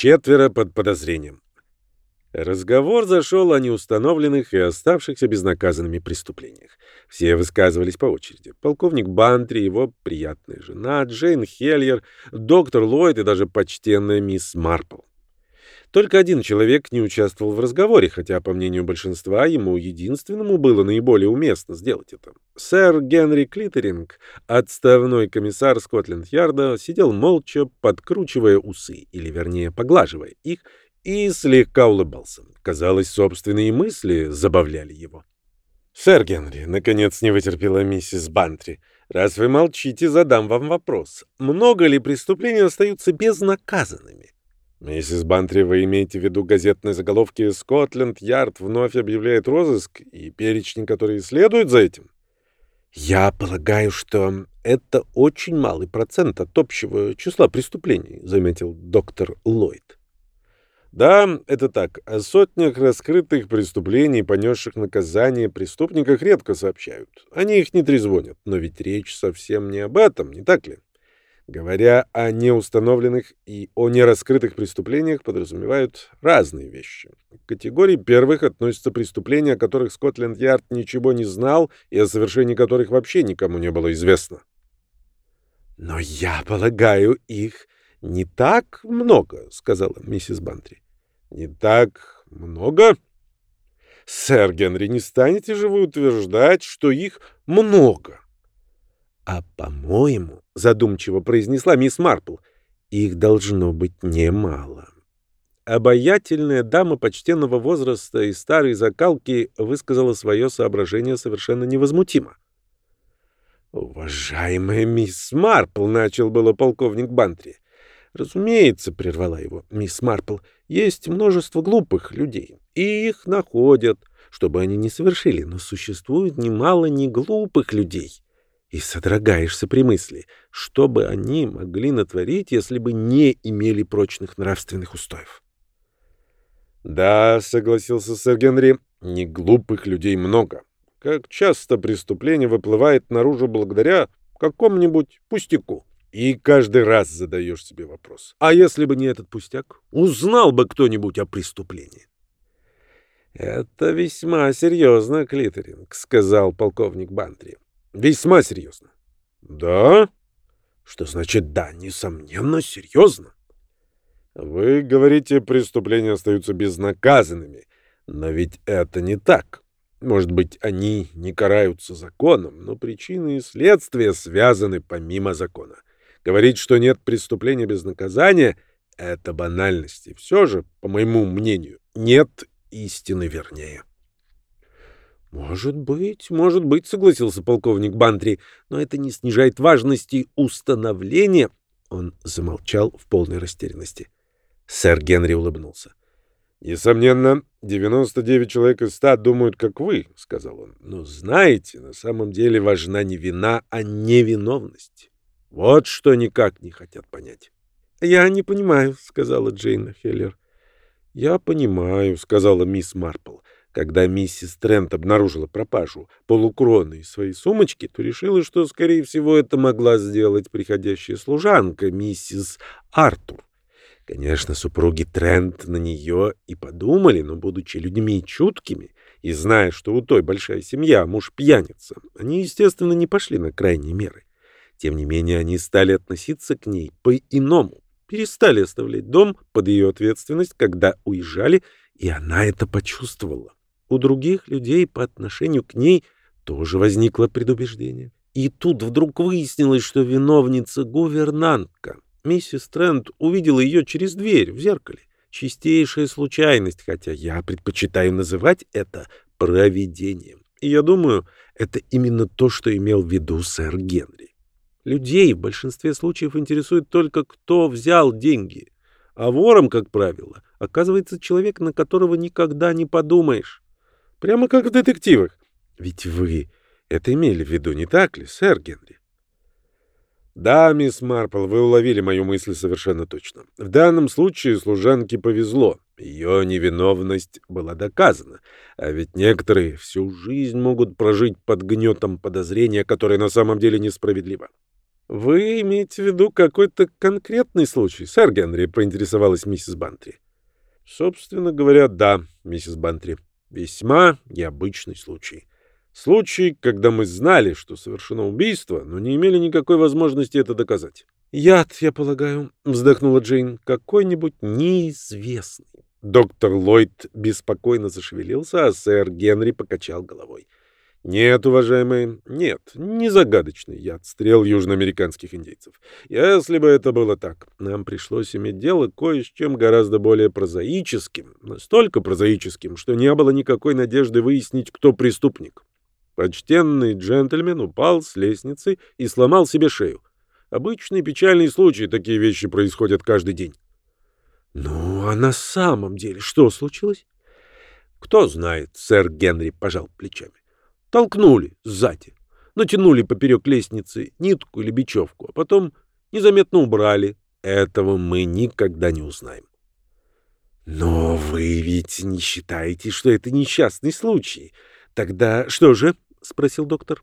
Четверо под подозрением. Разговор зашел о неустановленных и оставшихся безнаказанными преступлениях. Все высказывались по очереди. Полковник Бантри, его приятная жена, Джейн Хельер, доктор Ллойд и даже почтенная мисс Марпл. Только один человек не участвовал в разговоре, хотя, по мнению большинства, ему единственному было наиболее уместно сделать это. Сэр Генри Клитеринг, отставной комиссар Скотленд-Ярда, сидел молча, подкручивая усы, или, вернее, поглаживая их, и слегка улыбался. Казалось, собственные мысли забавляли его. «Сэр Генри», — наконец не вытерпела миссис Бантри, — «раз вы молчите, задам вам вопрос. Много ли преступлений остаются безнаказанными?» «Миссис Бантри, вы имеете в виду газетные заголовки «Скотленд-Ярд вновь объявляет розыск» и перечни, которые следуют за этим?» «Я полагаю, что это очень малый процент от общего числа преступлений», — заметил доктор Ллойд. Да, это так. О сотнях раскрытых преступлений, понесших наказание преступниках, редко сообщают. Они их не трезвонят. Но ведь речь совсем не об этом, не так ли? Говоря о неустановленных и о нераскрытых преступлениях, подразумевают разные вещи. К категории первых относятся преступления, о которых Скотленд-Ярд ничего не знал и о совершении которых вообще никому не было известно. «Но я полагаю, их не так много», — сказала миссис Бантри. «Не так много?» «Сэр Генри, не станете же вы утверждать, что их много?» «А, по-моему, — задумчиво произнесла мисс Марпл, — их должно быть немало». Обаятельная дама почтенного возраста и старой закалки высказала свое соображение совершенно невозмутимо. «Уважаемая мисс Марпл», — начал было полковник Бантри, — Разумеется, прервала его мисс Марпл, есть множество глупых людей, и их находят, чтобы они не совершили, но существует немало неглупых людей. И содрогаешься при мысли, что бы они могли натворить, если бы не имели прочных нравственных устоев. «Да», — согласился сэр Генри, — «неглупых людей много. Как часто преступление выплывает наружу благодаря какому-нибудь пустяку. И каждый раз задаешь себе вопрос. А если бы не этот пустяк, узнал бы кто-нибудь о преступлении? «Это весьма серьезно, Клитеринг», — сказал полковник Бантри. «Весьма серьезно». «Да?» «Что значит «да»? Несомненно, серьезно». «Вы говорите, преступления остаются безнаказанными, но ведь это не так. Может быть, они не караются законом, но причины и следствия связаны помимо закона. Говорить, что нет преступления без наказания — это банальность. И все же, по моему мнению, нет истины вернее. «Может быть, может быть», — согласился полковник Бантри, «но это не снижает важности установления». Он замолчал в полной растерянности. Сэр Генри улыбнулся. «Несомненно, 99 человек из 100 думают, как вы», — сказал он. «Но знаете, на самом деле важна не вина, а невиновность. Вот что никак не хотят понять. «Я не понимаю», — сказала Джейн Хеллер. «Я понимаю», — сказала мисс Марпл. Когда миссис Трент обнаружила пропажу полукроны из своей сумочки, то решила, что, скорее всего, это могла сделать приходящая служанка, миссис Артур. Конечно, супруги Трент на нее и подумали, но, будучи людьми чуткими и зная, что у той большая семья, муж пьяница, они, естественно, не пошли на крайние меры. Тем не менее, они стали относиться к ней по-иному, перестали оставлять дом под ее ответственность, когда уезжали, и она это почувствовала. У других людей по отношению к ней тоже возникло предубеждение. И тут вдруг выяснилось, что виновница — гувернантка. Миссис Трент увидела ее через дверь в зеркале. Чистейшая случайность, хотя я предпочитаю называть это провидением. И я думаю, это именно то, что имел в виду сэр Генри. Людей в большинстве случаев интересует только, кто взял деньги. А вором, как правило, оказывается человек, на которого никогда не подумаешь. Прямо как в детективах. Ведь вы это имели в виду, не так ли, сэр Генри? Да, мисс Марпл, вы уловили мою мысль совершенно точно. В данном случае служанке повезло. Ее невиновность была доказана. А ведь некоторые всю жизнь могут прожить под гнетом подозрения, которое на самом деле несправедливо. «Вы имеете в виду какой-то конкретный случай, сэр Генри?» — поинтересовалась миссис Бантри. «Собственно говоря, да, миссис Бантри. Весьма необычный случай. Случай, когда мы знали, что совершено убийство, но не имели никакой возможности это доказать». «Яд, я полагаю», — вздохнула Джейн, — «какой-нибудь неизвестный». Доктор Ллойд беспокойно зашевелился, а сэр Генри покачал головой. Нет, уважаемые, нет, не загадочный яд стрел южноамериканских индейцев. Если бы это было так, нам пришлось иметь дело кое с чем гораздо более прозаическим, настолько прозаическим, что не было никакой надежды выяснить, кто преступник. Почтенный джентльмен упал с лестницы и сломал себе шею. Обычный печальный случай, такие вещи происходят каждый день. Ну, а на самом деле что случилось? Кто знает, сэр Генри пожал плечами. Толкнули сзади, натянули поперек лестницы нитку или бечевку, а потом незаметно убрали. Этого мы никогда не узнаем. Но вы ведь не считаете, что это несчастный случай. Тогда что же? спросил доктор.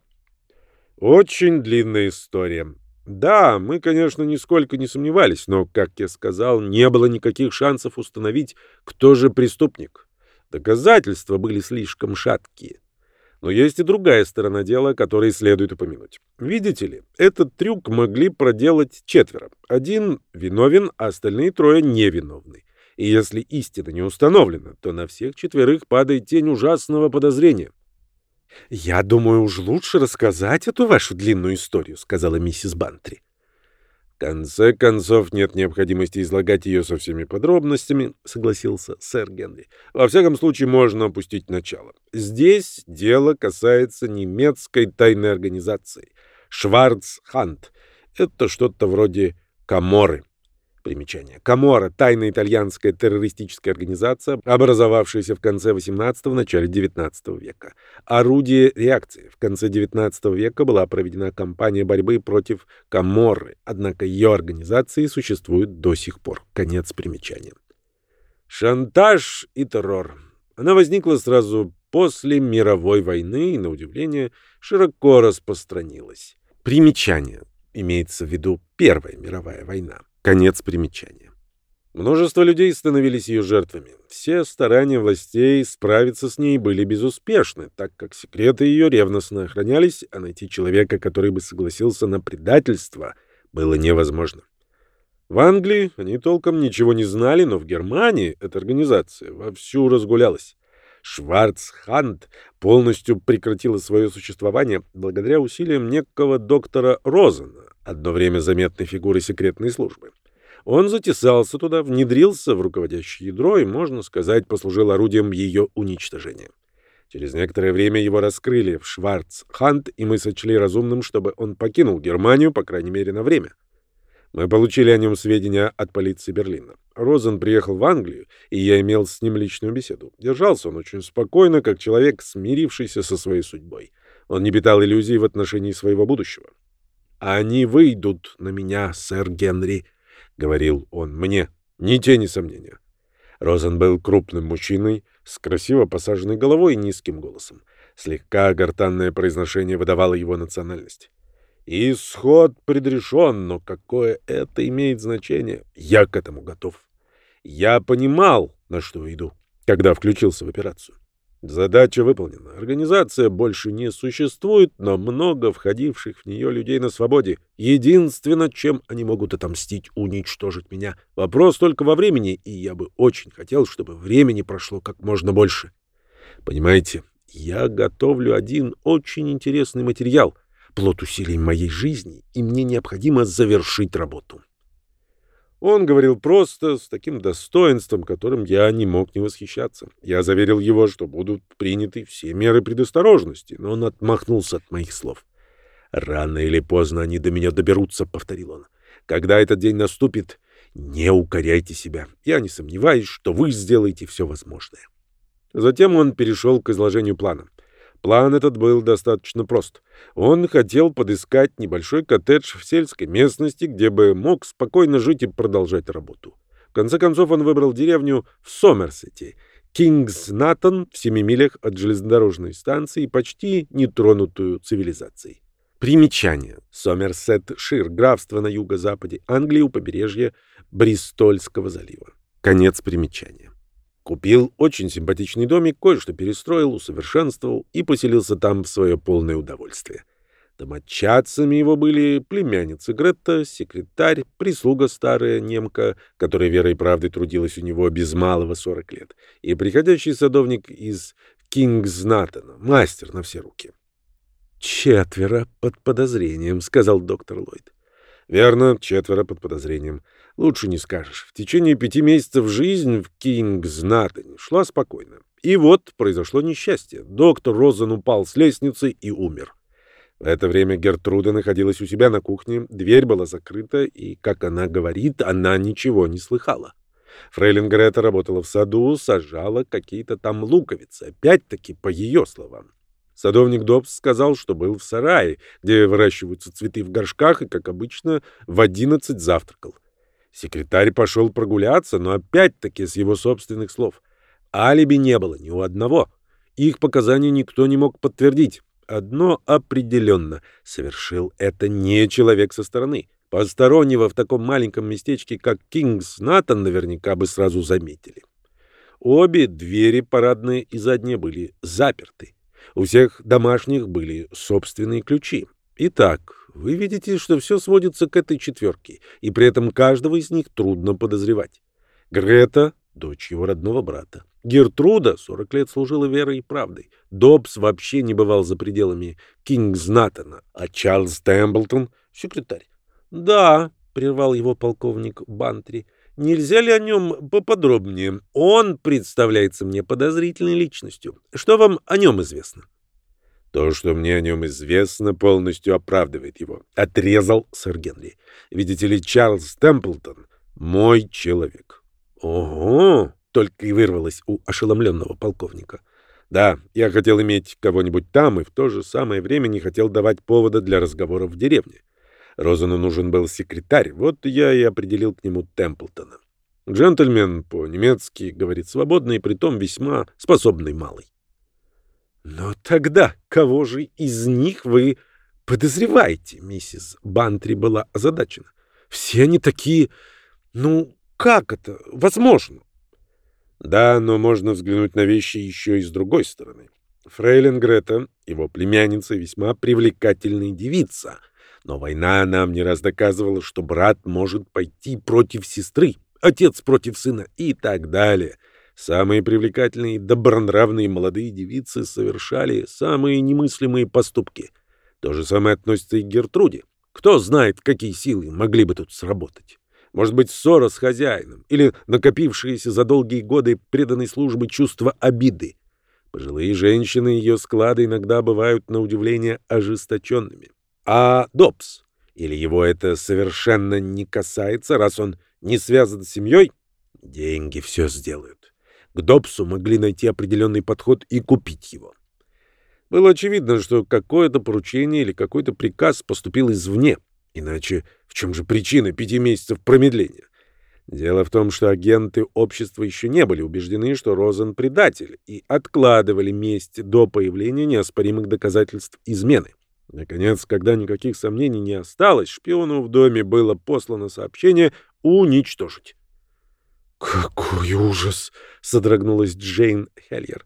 Очень длинная история. Да, мы, конечно, нисколько не сомневались, но, как я сказал, не было никаких шансов установить, кто же преступник. Доказательства были слишком шаткие. Но есть и другая сторона дела, которой следует упомянуть. Видите ли, этот трюк могли проделать четверо. Один виновен, а остальные трое невиновны. И если истина не установлена, то на всех четверых падает тень ужасного подозрения. «Я думаю, уж лучше рассказать эту вашу длинную историю», — сказала миссис Бантри. Конце концов, нет необходимости излагать ее со всеми подробностями, согласился сэр Генри. Во всяком случае, можно опустить начало. Здесь дело касается немецкой тайной организации. Шварцханд. Это что-то вроде Каморы. Примечание. Камора – тайная итальянская террористическая организация, образовавшаяся в конце XVIII – начале XIX века. Орудие реакции. В конце XIX века была проведена кампания борьбы против Каморры, однако ее организации существуют до сих пор. Конец примечания. Шантаж и террор. Она возникла сразу после мировой войны и, на удивление, широко распространилась. Примечание. Имеется в виду Первая мировая война. Конец примечания. Множество людей становились ее жертвами. Все старания властей справиться с ней были безуспешны, так как секреты ее ревностно охранялись, а найти человека, который бы согласился на предательство, было невозможно. В Англии они толком ничего не знали, но в Германии эта организация вовсю разгулялась. Шварцханд полностью прекратила свое существование благодаря усилиям некого доктора Розена, одно время заметной фигурой секретной службы. Он затесался туда, внедрился в руководящее ядро и, можно сказать, послужил орудием ее уничтожения. Через некоторое время его раскрыли в Шварцханд, и мы сочли разумным, чтобы он покинул Германию, по крайней мере, на время. Мы получили о нем сведения от полиции Берлина. Розен приехал в Англию, и я имел с ним личную беседу. Держался он очень спокойно, как человек, смирившийся со своей судьбой. Он не питал иллюзий в отношении своего будущего. «Они выйдут на меня, сэр Генри», — говорил он мне, — «ни тени сомнения». Розен был крупным мужчиной, с красиво посаженной головой и низким голосом. Слегка гортанное произношение выдавало его национальность. Исход предрешен, но какое это имеет значение? Я к этому готов. Я понимал, на что иду, когда включился в операцию. Задача выполнена. Организация больше не существует, но много входивших в нее людей на свободе. Единственное, чем они могут отомстить, уничтожить меня. Вопрос только во времени, и я бы очень хотел, чтобы времени прошло как можно больше. Понимаете, я готовлю один очень интересный материал — плод усилий моей жизни, и мне необходимо завершить работу. Он говорил просто, с таким достоинством, которым я не мог не восхищаться. Я заверил его, что будут приняты все меры предосторожности, но он отмахнулся от моих слов. «Рано или поздно они до меня доберутся», — повторил он. «Когда этот день наступит, не укоряйте себя. Я не сомневаюсь, что вы сделаете все возможное». Затем он перешел к изложению плана. План этот был достаточно прост. Он хотел подыскать небольшой коттедж в сельской местности, где бы мог спокойно жить и продолжать работу. В конце концов он выбрал деревню в Сомерсете, Кингс-Натон в семи милях от железнодорожной станции, почти нетронутую цивилизацией. Примечание. Сомерсет-Шир, графство на юго-западе Англии у побережья Бристольского залива. Конец примечания. Купил очень симпатичный домик, кое-что перестроил, усовершенствовал и поселился там в свое полное удовольствие. Домочадцами его были племянница Гретта, секретарь, прислуга старая немка, которая верой и правдой трудилась у него без малого сорок лет, и приходящий садовник из Кингзнатона, мастер на все руки. «Четверо под подозрением», — сказал доктор Ллойд. «Верно, четверо под подозрением. Лучше не скажешь. В течение пяти месяцев жизнь в Кингзнатоне шла спокойно. И вот произошло несчастье. Доктор Розен упал с лестницы и умер. В это время Гертруда находилась у себя на кухне, дверь была закрыта, и, как она говорит, она ничего не слыхала. Фрейлин Грета работала в саду, сажала какие-то там луковицы, опять-таки по ее словам. Садовник Добс сказал, что был в сарае, где выращиваются цветы в горшках, и, как обычно, в одиннадцать завтракал. Секретарь пошел прогуляться, но опять-таки с его собственных слов. Алиби не было ни у одного. Их показания никто не мог подтвердить. Одно определенно — совершил это не человек со стороны. Постороннего в таком маленьком местечке, как Кингс Натан, наверняка бы сразу заметили. Обе двери, парадные и задние, были заперты. У всех домашних были собственные ключи. Итак, вы видите, что все сводится к этой четверке, и при этом каждого из них трудно подозревать. Грета — дочь его родного брата. Гертруда 40 лет служила верой и правдой. Добс вообще не бывал за пределами Кингзнатона, а Чарльз Темблтон — секретарь. «Да», — прервал его полковник Бантри, — «нельзя ли о нем поподробнее? Он представляется мне подозрительной личностью. Что вам о нем известно?» «То, что мне о нем известно, полностью оправдывает его», — отрезал сэр Генри. «Видите ли, Чарльз Темплтон — мой человек». «Ого!» только и вырвалось у ошеломленного полковника. Да, я хотел иметь кого-нибудь там и в то же самое время не хотел давать повода для разговоров в деревне. Розану нужен был секретарь, вот я и определил к нему Темплтона. Джентльмен по-немецки говорит свободно и притом весьма способный малый. Но тогда кого же из них вы подозреваете? Миссис Бантри была озадачена. Все они такие... Ну, как это возможно? Да, но можно взглянуть на вещи еще и с другой стороны. Фрейлин Грета, его племянница, весьма привлекательная девица. Но война нам не раз доказывала, что брат может пойти против сестры, отец против сына и так далее. Самые привлекательные, добронравные молодые девицы совершали самые немыслимые поступки. То же самое относится и к Гертруде. Кто знает, какие силы могли бы тут сработать. Может быть, ссора с хозяином или накопившиеся за долгие годы преданной службы чувство обиды. Пожилые женщины ее склады иногда бывают на удивление ожесточенными. А Добс? Или его это совершенно не касается, раз он не связан с семьей? Деньги все сделают. К Добсу могли найти определенный подход и купить его. Было очевидно, что какое-то поручение или какой-то приказ поступил извне. Иначе в чем же причина пяти месяцев промедления? Дело в том, что агенты общества еще не были убеждены, что Розен предатель, и откладывали месть до появления неоспоримых доказательств измены. Наконец, когда никаких сомнений не осталось, шпиону в доме было послано сообщение «уничтожить». «Какой ужас!» — содрогнулась Джейн Хельер.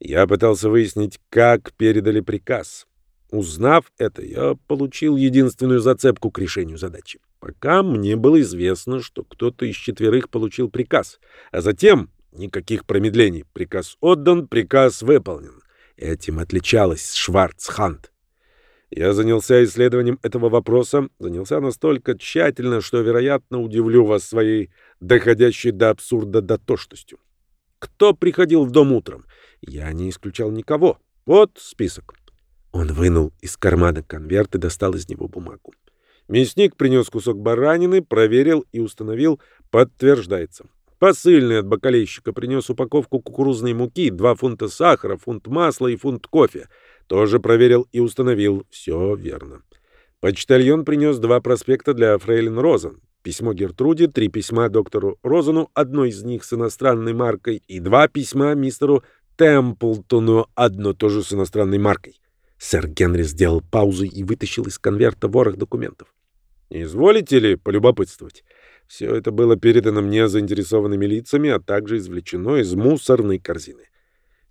Я пытался выяснить, как передали приказ. Узнав это, я получил единственную зацепку к решению задачи. Пока мне было известно, что кто-то из четверых получил приказ, а затем никаких промедлений. Приказ отдан, приказ выполнен. Этим отличалась Шварцхант. Я занялся исследованием этого вопроса, занялся настолько тщательно, что, вероятно, удивлю вас своей доходящей до абсурда дотошностью. Кто приходил в дом утром? Я не исключал никого. Вот список. Он вынул из кармана конверт и достал из него бумагу. Мясник принес кусок баранины, проверил и установил, подтверждается. Посыльный от бакалейщика принес упаковку кукурузной муки, два фунта сахара, фунт масла и фунт кофе. Тоже проверил и установил. Все верно. Почтальон принес два проспекта для фрейлин Розен. Письмо Гертруде, три письма доктору Розену, одно из них с иностранной маркой, и два письма мистеру Темплтону, одно тоже с иностранной маркой. Сэр Генри сделал паузу и вытащил из конверта ворох документов. «Не изволите ли полюбопытствовать? Все это было передано мне заинтересованными лицами, а также извлечено из мусорной корзины.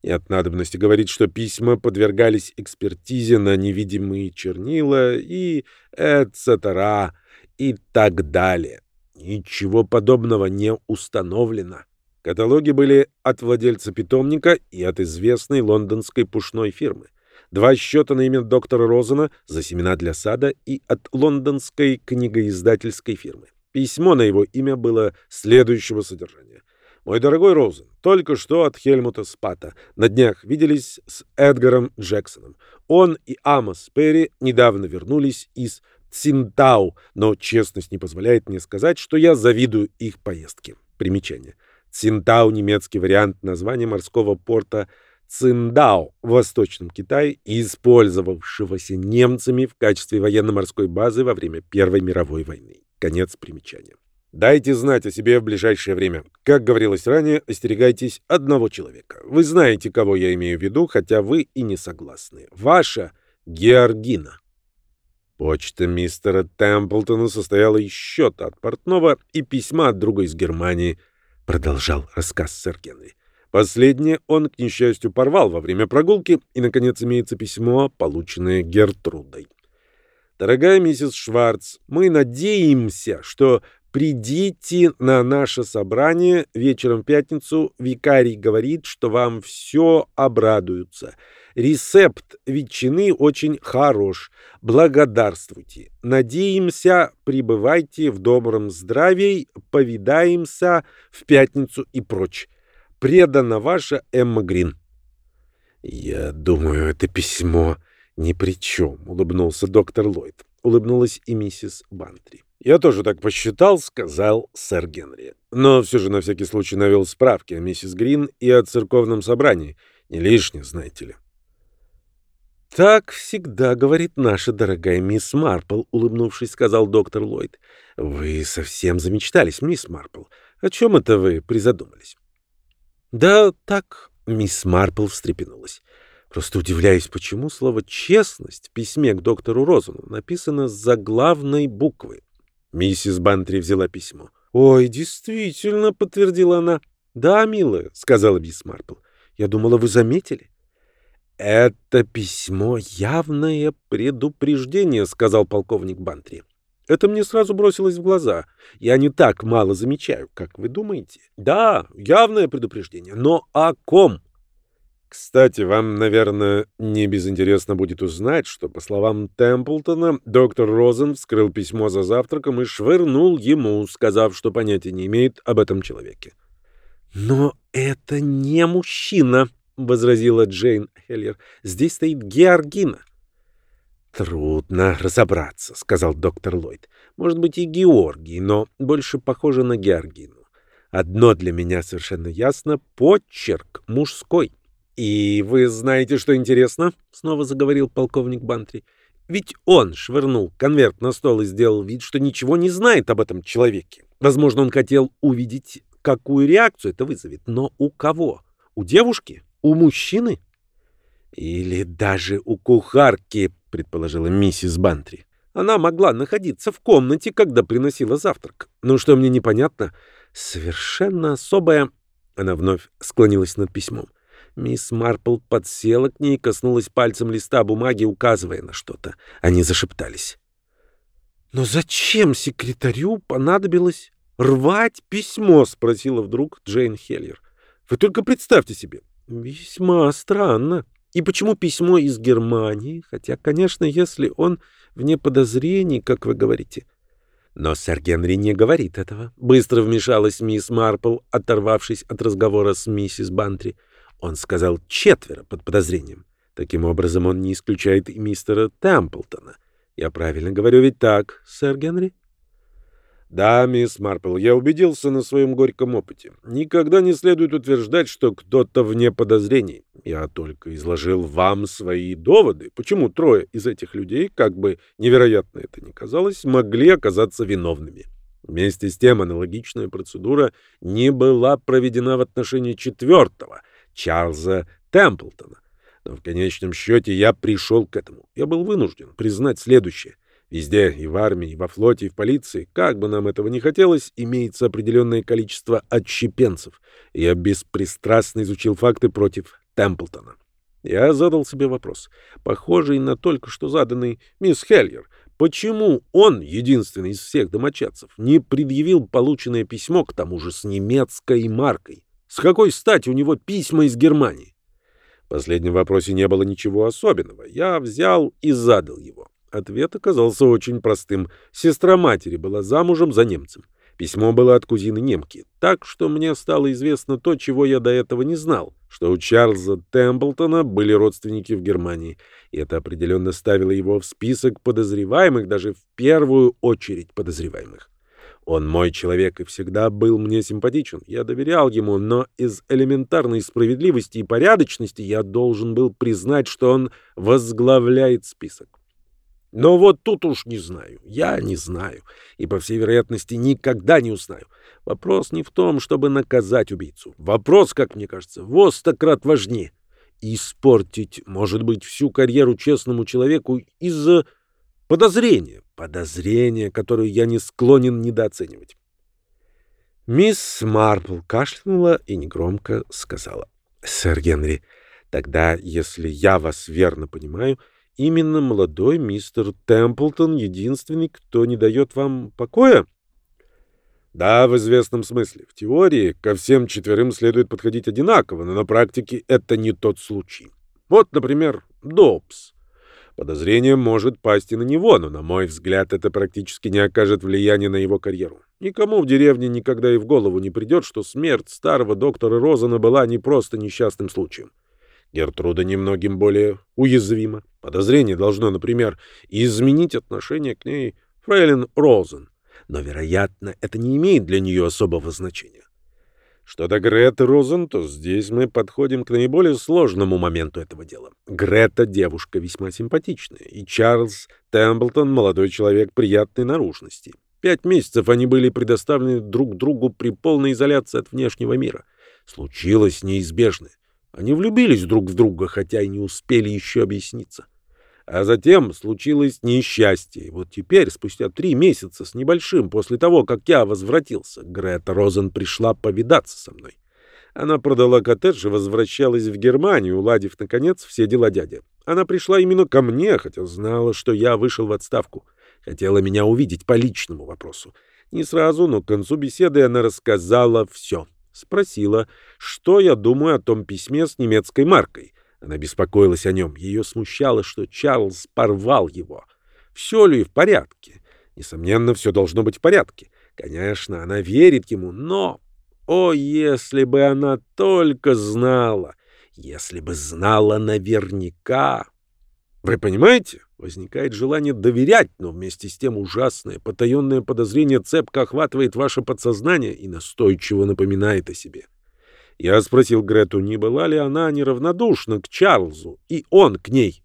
Нет надобности говорить, что письма подвергались экспертизе на невидимые чернила и эцетера и так далее. Ничего подобного не установлено. Каталоги были от владельца питомника и от известной лондонской пушной фирмы. Два счета на имя доктора Розена за семена для сада и от лондонской книгоиздательской фирмы. Письмо на его имя было следующего содержания. «Мой дорогой Розен, только что от Хельмута Спата. На днях виделись с Эдгаром Джексоном. Он и Амос Перри недавно вернулись из Цинтау, но честность не позволяет мне сказать, что я завидую их поездке. Примечание. Цинтау — немецкий вариант названия морского порта Циндао в Восточном Китае, использовавшегося немцами в качестве военно-морской базы во время Первой мировой войны. Конец примечания. Дайте знать о себе в ближайшее время. Как говорилось ранее, остерегайтесь одного человека. Вы знаете, кого я имею в виду, хотя вы и не согласны. Ваша Георгина. Почта мистера Темплтона состояла из счета от портного и письма от друга из Германии, продолжал рассказ сэр Генри. Последнее он, к несчастью, порвал во время прогулки, и, наконец, имеется письмо, полученное Гертрудой. Дорогая миссис Шварц, мы надеемся, что придите на наше собрание вечером в пятницу. Викарий говорит, что вам все обрадуются. Рецепт ветчины очень хорош. Благодарствуйте. Надеемся, пребывайте в добром здравии, повидаемся в пятницу и прочь. Предана ваша Эмма Грин. Я думаю, это письмо ни при чем, улыбнулся доктор Ллойд. Улыбнулась и миссис Бантри. «Я тоже так посчитал», — сказал сэр Генри. «Но все же на всякий случай навел справки о миссис Грин и о церковном собрании. Не лишнее, знаете ли». «Так всегда говорит наша дорогая мисс Марпл», — улыбнувшись, сказал доктор Ллойд. «Вы совсем замечтались, мисс Марпл. О чем это вы призадумались?» «Да так», — мисс Марпл встрепенулась. «Просто удивляюсь, почему слово «честность» в письме к доктору Розану написано с заглавной буквы». Миссис Бантри взяла письмо. «Ой, действительно», — подтвердила она. «Да, милая», — сказала мисс Марпл. «Я думала, вы заметили». «Это письмо — явное предупреждение», — сказал полковник Бантри. «Это мне сразу бросилось в глаза. Я не так мало замечаю, как вы думаете». «Да, явное предупреждение. Но о ком?» Кстати, вам, наверное, не безинтересно будет узнать, что, по словам Темплтона, доктор Розен вскрыл письмо за завтраком и швырнул ему, сказав, что понятия не имеет об этом человеке. «Но это не мужчина», — возразила Джейн Хеллер. «Здесь стоит Георгина». «Трудно разобраться», — сказал доктор Ллойд. «Может быть, и Георгий, но больше похоже на Георгину. Одно для меня совершенно ясно — почерк мужской». «И вы знаете, что интересно?» — снова заговорил полковник Бантри. «Ведь он швырнул конверт на стол и сделал вид, что ничего не знает об этом человеке. Возможно, он хотел увидеть, какую реакцию это вызовет. Но у кого? У девушки? У мужчины? Или даже у кухарки, предположила миссис Бантри. Она могла находиться в комнате, когда приносила завтрак. Но что мне непонятно, совершенно особая... Она вновь склонилась над письмом. Мисс Марпл подсела к ней и коснулась пальцем листа бумаги, указывая на что-то. Они зашептались. «Но зачем секретарю понадобилось рвать письмо?» — спросила вдруг Джейн Хеллер. «Вы только представьте себе. Весьма странно. И почему письмо из Германии? Хотя, конечно, если он вне подозрений, как вы говорите». Но сэр Генри не говорит этого. Быстро вмешалась мисс Марпл, оторвавшись от разговора с миссис Бантри. Он сказал четверо под подозрением. Таким образом, он не исключает и мистера Темплтона. Я правильно говорю ведь так, сэр Генри? Да, мисс Марпл, я убедился на своем горьком опыте. Никогда не следует утверждать, что кто-то вне подозрений. Я только изложил вам свои доводы, почему трое из этих людей, как бы невероятно это ни казалось, могли оказаться виновными. Вместе с тем аналогичная процедура не была проведена в отношении четвертого, Чарльза Темплтона. Но в конечном счете я пришел к этому. Я был вынужден признать следующее. Везде, и в армии, и во флоте, и в полиции, как бы нам этого не хотелось, имеется определенное количество отщепенцев. Я беспристрастно изучил факты против Темплтона. Я задал себе вопрос, похожий на только что заданный мисс Хельер. Почему он, единственный из всех домочадцев, не предъявил полученное письмо, к тому же с немецкой маркой? С какой стати у него письма из Германии? В последнем вопросе не было ничего особенного. Я взял и задал его. Ответ оказался очень простым. Сестра матери была замужем за немцем. Письмо было от кузины немки, так что мне стало известно то, чего я до этого не знал, что у Чарльза Темплтона были родственники в Германии, и это определенно ставило его в список подозреваемых, даже в первую очередь подозреваемых. Он мой человек и всегда был мне симпатичен. Я доверял ему, но из элементарной справедливости и порядочности я должен был признать, что он возглавляет список. Но вот тут уж не знаю. Я не знаю. И, по всей вероятности, никогда не узнаю. Вопрос не в том, чтобы наказать убийцу. Вопрос, как мне кажется, в стократ важнее. Испортить, может быть, всю карьеру честному человеку из-за подозрения. Подозрения, которое я не склонен недооценивать. Мисс Марпл кашлянула и негромко сказала. «Сэр Генри, тогда, если я вас верно понимаю, — именно молодой мистер Темплтон единственный, кто не дает вам покоя? Да, в известном смысле. В теории ко всем четверым следует подходить одинаково, но на практике это не тот случай. Вот, например, Добс. Подозрение может пасть и на него, но, на мой взгляд, это практически не окажет влияния на его карьеру. Никому в деревне никогда и в голову не придет, что смерть старого доктора Розана была не просто несчастным случаем. Гертруда немногим более уязвима. Подозрение должно, например, изменить отношение к ней фрейлин Розен. Но, вероятно, это не имеет для нее особого значения. Что до Греты Розен, то здесь мы подходим к наиболее сложному моменту этого дела. Грета — девушка весьма симпатичная, и Чарльз Темплтон — молодой человек приятной наружности. Пять месяцев они были предоставлены друг другу при полной изоляции от внешнего мира. Случилось неизбежное. Они влюбились друг в друга, хотя и не успели еще объясниться. А затем случилось несчастье. Вот теперь, спустя три месяца с небольшим после того, как я возвратился, Грета Розен пришла повидаться со мной. Она продала коттедж и возвращалась в Германию, уладив, наконец, все дела дяди. Она пришла именно ко мне, хотя знала, что я вышел в отставку. Хотела меня увидеть по личному вопросу. Не сразу, но к концу беседы она рассказала все. Спросила, что я думаю о том письме с немецкой маркой. Она беспокоилась о нем. Ее смущало, что Чарльз порвал его. Все ли в порядке? Несомненно, все должно быть в порядке. Конечно, она верит ему, но... О, если бы она только знала! Если бы знала наверняка! Вы понимаете? Возникает желание доверять, но вместе с тем ужасное, потаенное подозрение цепко охватывает ваше подсознание и настойчиво напоминает о себе. Я спросил Грету, не была ли она неравнодушна к Чарльзу, и он к ней.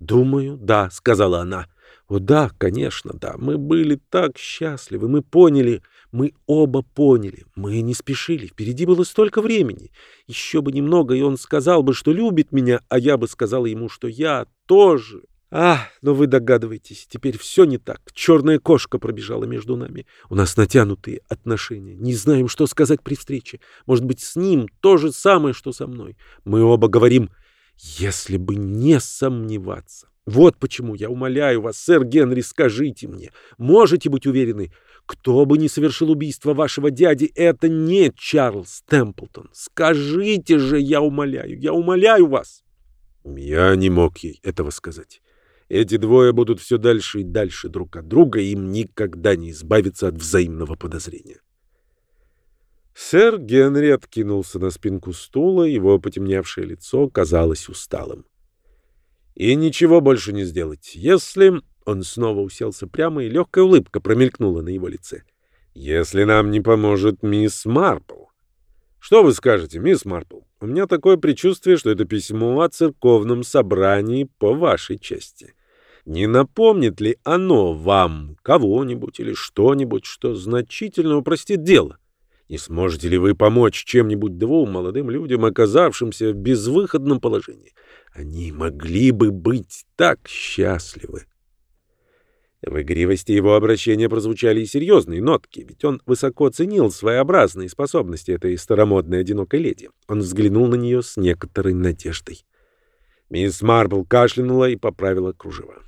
«Думаю, да», — сказала она. «О, да, конечно, да. Мы были так счастливы, мы поняли, мы оба поняли. Мы не спешили, впереди было столько времени. Еще бы немного, и он сказал бы, что любит меня, а я бы сказала ему, что я тоже. А, но вы догадываетесь, теперь все не так. Черная кошка пробежала между нами. У нас натянутые отношения. Не знаем, что сказать при встрече. Может быть, с ним то же самое, что со мной. Мы оба говорим, если бы не сомневаться. Вот почему я умоляю вас, сэр Генри, скажите мне, можете быть уверены, кто бы ни совершил убийство вашего дяди, это не Чарльз Темплтон. Скажите же, я умоляю, я умоляю вас. Я не мог ей этого сказать. Эти двое будут все дальше и дальше друг от друга, и им никогда не избавиться от взаимного подозрения. Сэр Генри откинулся на спинку стула, его потемневшее лицо казалось усталым. «И ничего больше не сделать, если...» Он снова уселся прямо, и легкая улыбка промелькнула на его лице. «Если нам не поможет мисс Марпл». «Что вы скажете, мисс Марпл? У меня такое предчувствие, что это письмо о церковном собрании по вашей части. Не напомнит ли оно вам кого-нибудь или что-нибудь, что значительно упростит дело? Не сможете ли вы помочь чем-нибудь двум молодым людям, оказавшимся в безвыходном положении? Они могли бы быть так счастливы. В игривости его обращения прозвучали и серьезные нотки, ведь он высоко ценил своеобразные способности этой старомодной одинокой леди. Он взглянул на нее с некоторой надеждой. Мисс Марбл кашлянула и поправила кружево.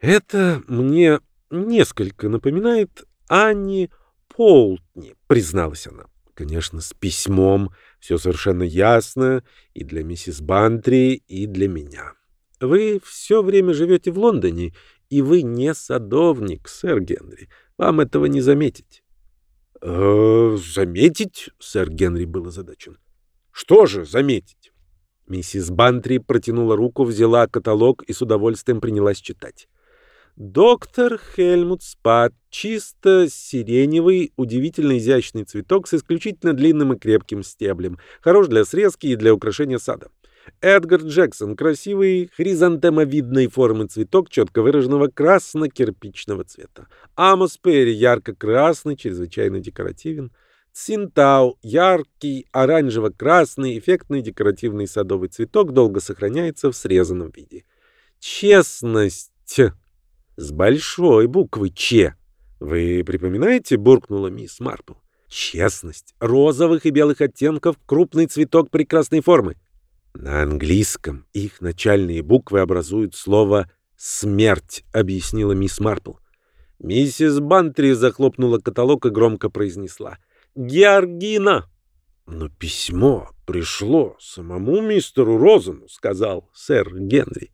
«Это мне несколько напоминает Анни Полтни», — призналась она. Конечно, с письмом все совершенно ясно и для миссис Бантри, и для меня. Вы все время живете в Лондоне, и вы не садовник, сэр Генри. Вам этого не заметить. «Э, — Заметить? — сэр Генри был озадачен. — Что же заметить? Миссис Бантри протянула руку, взяла каталог и с удовольствием принялась читать. Доктор Хельмут Спад, чисто сиреневый, удивительно изящный цветок с исключительно длинным и крепким стеблем. Хорош для срезки и для украшения сада. Эдгар Джексон, красивый хризантемовидной формы цветок четко выраженного красно-кирпичного цвета. Амос Перри, ярко-красный, чрезвычайно декоративен. Цинтау, яркий, оранжево-красный, эффектный декоративный садовый цветок, долго сохраняется в срезанном виде. Честность с большой буквы «Ч». Вы припоминаете, буркнула мисс Марпл. Честность. Розовых и белых оттенков, крупный цветок прекрасной формы. На английском их начальные буквы образуют слово «смерть», объяснила мисс Марпл. Миссис Бантри захлопнула каталог и громко произнесла. «Георгина!» «Но письмо пришло самому мистеру Розену», — сказал сэр Генри.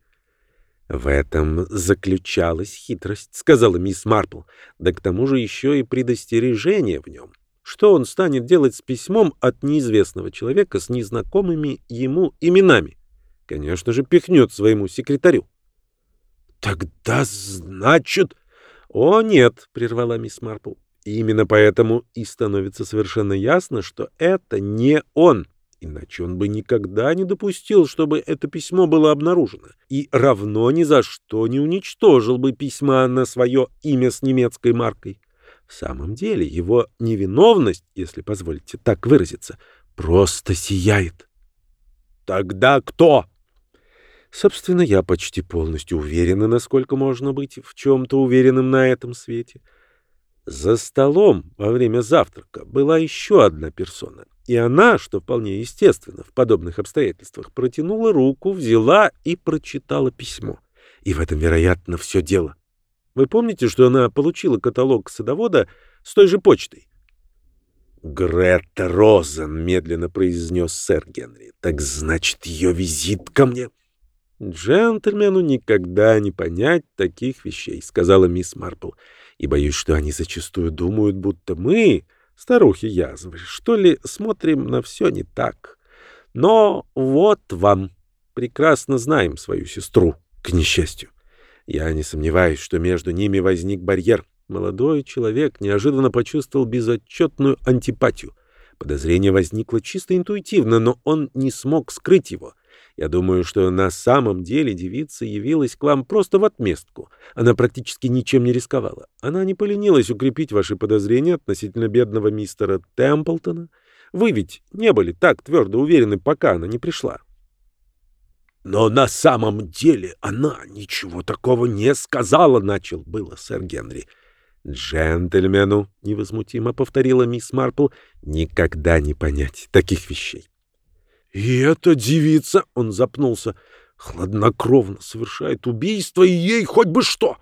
В этом заключалась хитрость, сказала мисс Марпл. Да к тому же еще и предостережение в нем. Что он станет делать с письмом от неизвестного человека с незнакомыми ему именами? Конечно же, пихнет своему секретарю. Тогда значит... О, нет, прервала мисс Марпл. Именно поэтому и становится совершенно ясно, что это не он. Иначе он бы никогда не допустил, чтобы это письмо было обнаружено, и равно ни за что не уничтожил бы письма на свое имя с немецкой маркой. В самом деле его невиновность, если позволите так выразиться, просто сияет. Тогда кто? Собственно, я почти полностью уверена, насколько можно быть в чем-то уверенным на этом свете. За столом во время завтрака была еще одна персона, и она, что вполне естественно в подобных обстоятельствах, протянула руку, взяла и прочитала письмо. И в этом, вероятно, все дело. Вы помните, что она получила каталог садовода с той же почтой? «Гретта Розен», — медленно произнес сэр Генри. «Так значит, ее визит ко мне?» «Джентльмену никогда не понять таких вещей», — сказала мисс Марпл. «И боюсь, что они зачастую думают, будто мы, старухи язвы, что ли, смотрим на все не так. Но вот вам. Прекрасно знаем свою сестру, к несчастью. Я не сомневаюсь, что между ними возник барьер. Молодой человек неожиданно почувствовал безотчетную антипатию. Подозрение возникло чисто интуитивно, но он не смог скрыть его. Я думаю, что на самом деле девица явилась к вам просто в отместку. Она практически ничем не рисковала. Она не поленилась укрепить ваши подозрения относительно бедного мистера Темплтона. Вы ведь не были так твердо уверены, пока она не пришла. Но на самом деле она ничего такого не сказала, начал было сэр Генри. Джентльмену, невозмутимо повторила мисс Марпл, никогда не понять таких вещей. И эта девица, он запнулся, хладнокровно совершает убийство, и ей хоть бы что.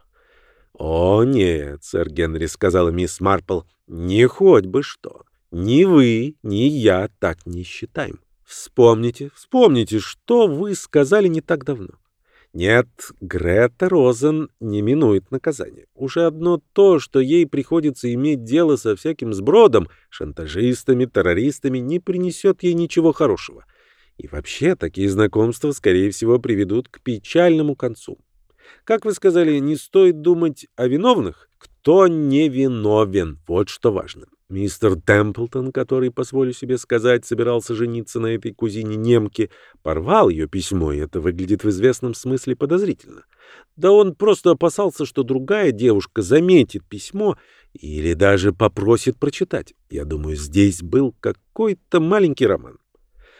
О, нет, сэр Генри, сказала мисс Марпл, не хоть бы что. Ни вы, ни я так не считаем. Вспомните, вспомните, что вы сказали не так давно. Нет, Грета Розен не минует наказание. Уже одно то, что ей приходится иметь дело со всяким сбродом, шантажистами, террористами, не принесет ей ничего хорошего. И вообще, такие знакомства, скорее всего, приведут к печальному концу. Как вы сказали, не стоит думать о виновных, кто не виновен, вот что важно. Мистер Темплтон, который, позволю себе сказать, собирался жениться на этой кузине немки, порвал ее письмо, и это выглядит в известном смысле подозрительно. Да он просто опасался, что другая девушка заметит письмо Или даже попросит прочитать. Я думаю, здесь был какой-то маленький роман.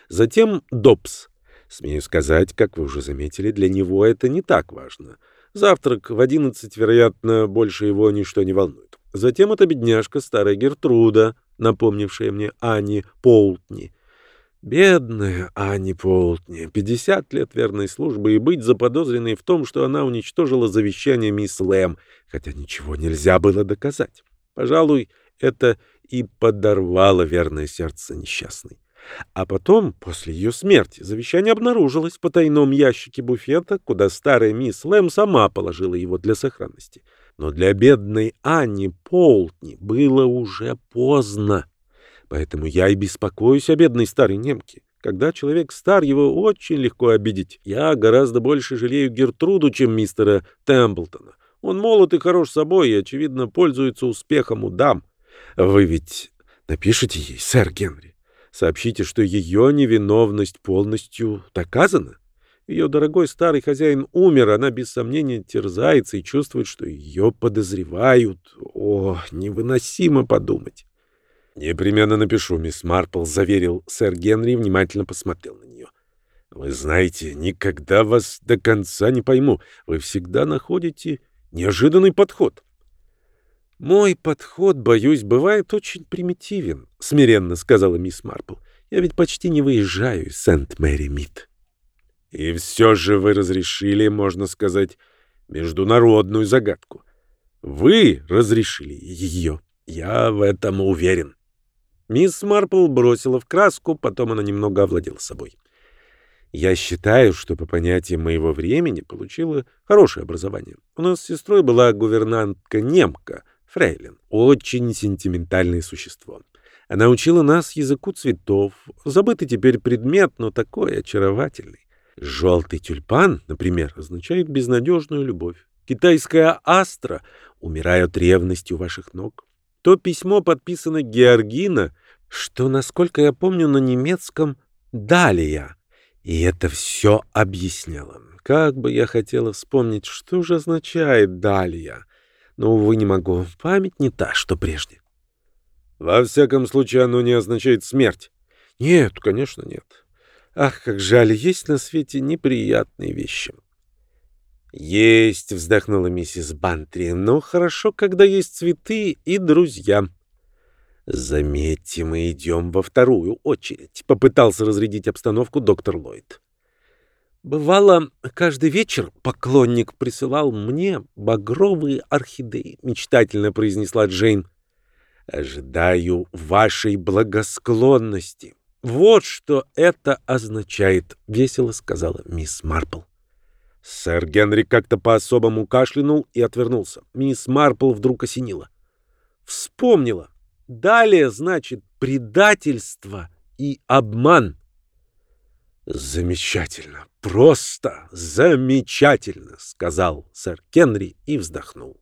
Затем Добс. Смею сказать, как вы уже заметили, для него это не так важно. Завтрак в одиннадцать, вероятно, больше его ничто не волнует. Затем эта бедняжка, старая Гертруда, напомнившая мне Ани Полтни. Бедная Ани Полтни, 50 лет верной службы и быть заподозренной в том, что она уничтожила завещание мисс Лэм, хотя ничего нельзя было доказать. Пожалуй, это и подорвало верное сердце несчастной. А потом, после ее смерти, завещание обнаружилось в потайном ящике буфета, куда старая мисс Лэм сама положила его для сохранности. Но для бедной Анни Полтни было уже поздно. Поэтому я и беспокоюсь о бедной старой немке. Когда человек стар, его очень легко обидеть. Я гораздо больше жалею Гертруду, чем мистера Темплтона. Он молод и хорош собой и, очевидно, пользуется успехом у дам. Вы ведь напишите ей, сэр Генри. Сообщите, что ее невиновность полностью доказана. Ее дорогой старый хозяин умер, она без сомнения терзается и чувствует, что ее подозревают. О, невыносимо подумать. «Непременно напишу, мисс Марпл», — заверил сэр Генри и внимательно посмотрел на нее. «Вы знаете, никогда вас до конца не пойму. Вы всегда находите неожиданный подход». «Мой подход, боюсь, бывает очень примитивен», — смиренно сказала мисс Марпл. «Я ведь почти не выезжаю из Сент-Мэри-Мид». «И все же вы разрешили, можно сказать, международную загадку. Вы разрешили ее, я в этом уверен». Мисс Марпл бросила в краску, потом она немного овладела собой. Я считаю, что по понятиям моего времени получила хорошее образование. У нас с сестрой была гувернантка-немка, фрейлин, очень сентиментальное существо. Она учила нас языку цветов, забытый теперь предмет, но такой очаровательный. Желтый тюльпан, например, означает безнадежную любовь. Китайская астра, умирая от ревности у ваших ног. То письмо подписано Георгина, что, насколько я помню, на немецком «Далия». И это все объясняло. Как бы я хотела вспомнить, что же означает «Далия». Но, увы, не могу. Память не та, что прежде. Во всяком случае, оно не означает смерть. Нет, конечно, нет. Ах, как жаль, есть на свете неприятные вещи. «Есть», — вздохнула миссис Бантри, — «но хорошо, когда есть цветы и друзья». «Заметьте, мы идем во вторую очередь», — попытался разрядить обстановку доктор Ллойд. «Бывало, каждый вечер поклонник присылал мне багровые орхидеи», — мечтательно произнесла Джейн. «Ожидаю вашей благосклонности. Вот что это означает», — весело сказала мисс Марпл. Сэр Генри как-то по-особому кашлянул и отвернулся. Мисс Марпл вдруг осенила. Вспомнила. Далее, значит, предательство и обман. Замечательно, просто замечательно, сказал сэр Генри и вздохнул.